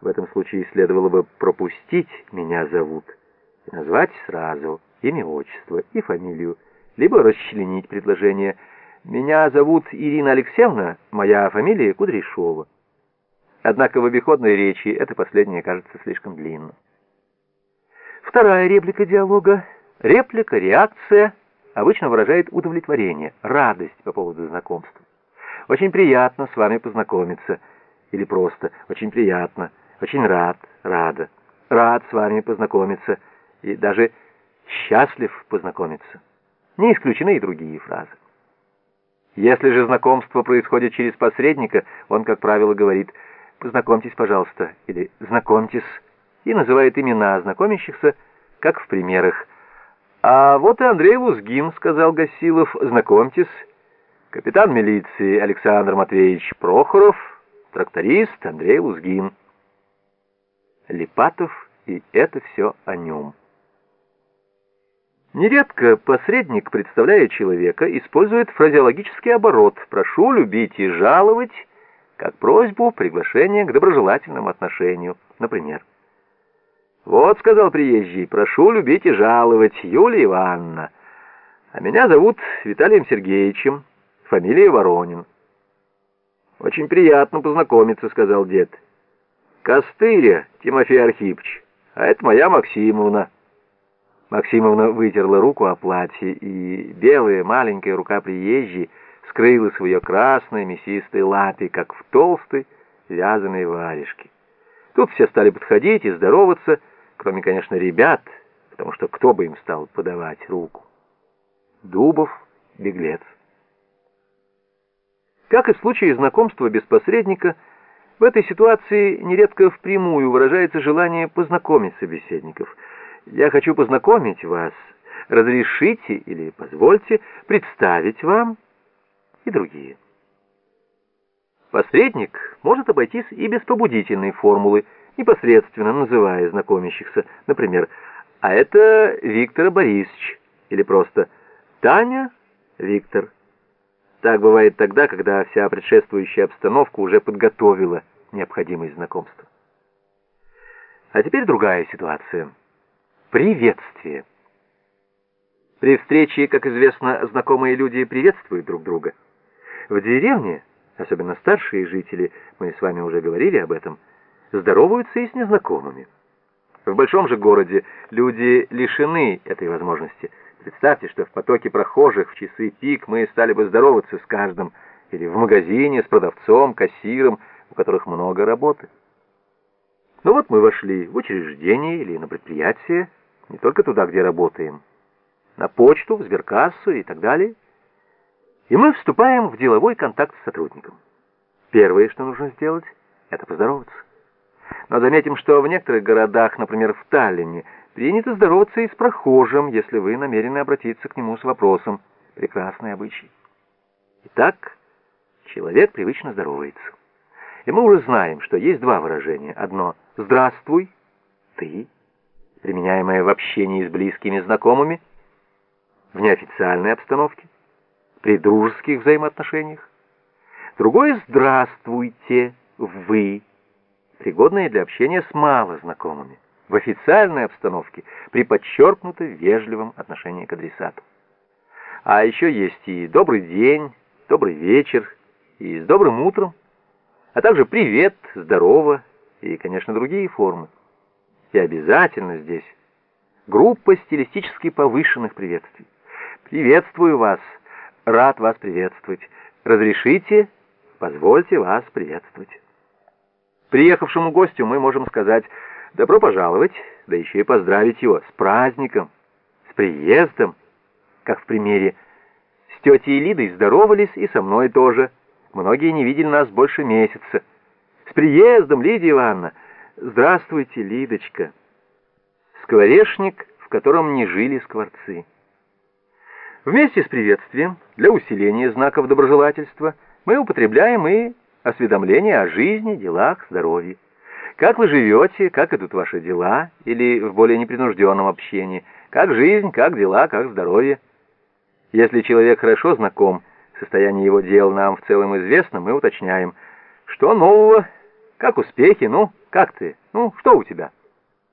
В этом случае следовало бы пропустить «меня зовут» и назвать сразу имя, отчество и фамилию, либо расчленить предложение «меня зовут Ирина Алексеевна, моя фамилия Кудряшова». Однако в обиходной речи это последнее кажется слишком длинным. Вторая реплика диалога, реплика, реакция, обычно выражает удовлетворение, радость по поводу знакомства. Очень приятно с вами познакомиться. Или просто очень приятно, очень рад, рада. Рад с вами познакомиться. И даже счастлив познакомиться. Не исключены и другие фразы. Если же знакомство происходит через посредника, он, как правило, говорит «познакомьтесь, пожалуйста» или «знакомьтесь» и называет имена знакомящихся, как в примерах. «А вот и Андрей Лузгин», — сказал Гасилов, — «знакомьтесь». Капитан милиции Александр Матвеевич Прохоров, тракторист Андрей Лузгин. Липатов, и это все о нем. Нередко посредник, представляя человека, использует фразеологический оборот «прошу любить и жаловать» как просьбу, приглашение к доброжелательному отношению. Например, «Вот, — сказал приезжий, — прошу любить и жаловать, Юлия Ивановна, а меня зовут Виталием Сергеевичем». Фамилия Воронин. «Очень приятно познакомиться», — сказал дед. «Костыря, Тимофей Архипович, а это моя Максимовна». Максимовна вытерла руку о платье, и белая маленькая рука приезжей скрылась в ее красной мясистой лапе, как в толстой вязаной варежке. Тут все стали подходить и здороваться, кроме, конечно, ребят, потому что кто бы им стал подавать руку? Дубов, беглец. Как и в случае знакомства без посредника, в этой ситуации нередко впрямую выражается желание познакомить собеседников. «Я хочу познакомить вас, разрешите или позвольте представить вам» и другие. Посредник может обойтись и без побудительной формулы, непосредственно называя знакомящихся, например, «А это Виктор Борисович» или просто «Таня, Виктор». Так бывает тогда, когда вся предшествующая обстановка уже подготовила необходимость знакомства. А теперь другая ситуация. Приветствие. При встрече, как известно, знакомые люди приветствуют друг друга. В деревне, особенно старшие жители, мы с вами уже говорили об этом, здороваются и с незнакомыми. В большом же городе люди лишены этой возможности – Представьте, что в потоке прохожих в часы пик мы стали бы здороваться с каждым, или в магазине с продавцом, кассиром, которых много работы. Ну вот мы вошли в учреждение или на предприятие, не только туда, где работаем, на почту, в сберкассу и так далее. И мы вступаем в деловой контакт с сотрудником. Первое, что нужно сделать, это поздороваться. Но заметим, что в некоторых городах, например, в Таллине, Принято здороваться и с прохожим, если вы намерены обратиться к нему с вопросом. Прекрасный обычай. Итак, человек привычно здоровается. И мы уже знаем, что есть два выражения. Одно «здравствуй», «ты», применяемое в общении с близкими знакомыми, в неофициальной обстановке, при дружеских взаимоотношениях. Другое «здравствуйте», «вы», пригодное для общения с малознакомыми в официальной обстановке при подчеркнуто вежливом отношении к адресату. А еще есть и добрый день, добрый вечер, и с добрым утром, а также привет, здорово и, конечно, другие формы. И обязательно здесь группа стилистически повышенных приветствий. Приветствую вас, рад вас приветствовать. Разрешите, позвольте вас приветствовать. Приехавшему гостю мы можем сказать Добро пожаловать, да еще и поздравить его с праздником, с приездом, как в примере. С тетей Лидой здоровались и со мной тоже. Многие не видели нас больше месяца. С приездом, Лидия Ивановна! Здравствуйте, Лидочка! Скворечник, в котором не жили скворцы. Вместе с приветствием, для усиления знаков доброжелательства, мы употребляем и осведомление о жизни, делах, здоровье. Как вы живете, как идут ваши дела, или в более непринужденном общении, как жизнь, как дела, как здоровье. Если человек хорошо знаком, состояние его дел нам в целом известно, мы уточняем, что нового, как успехи, ну, Как ты? Ну, что у тебя?»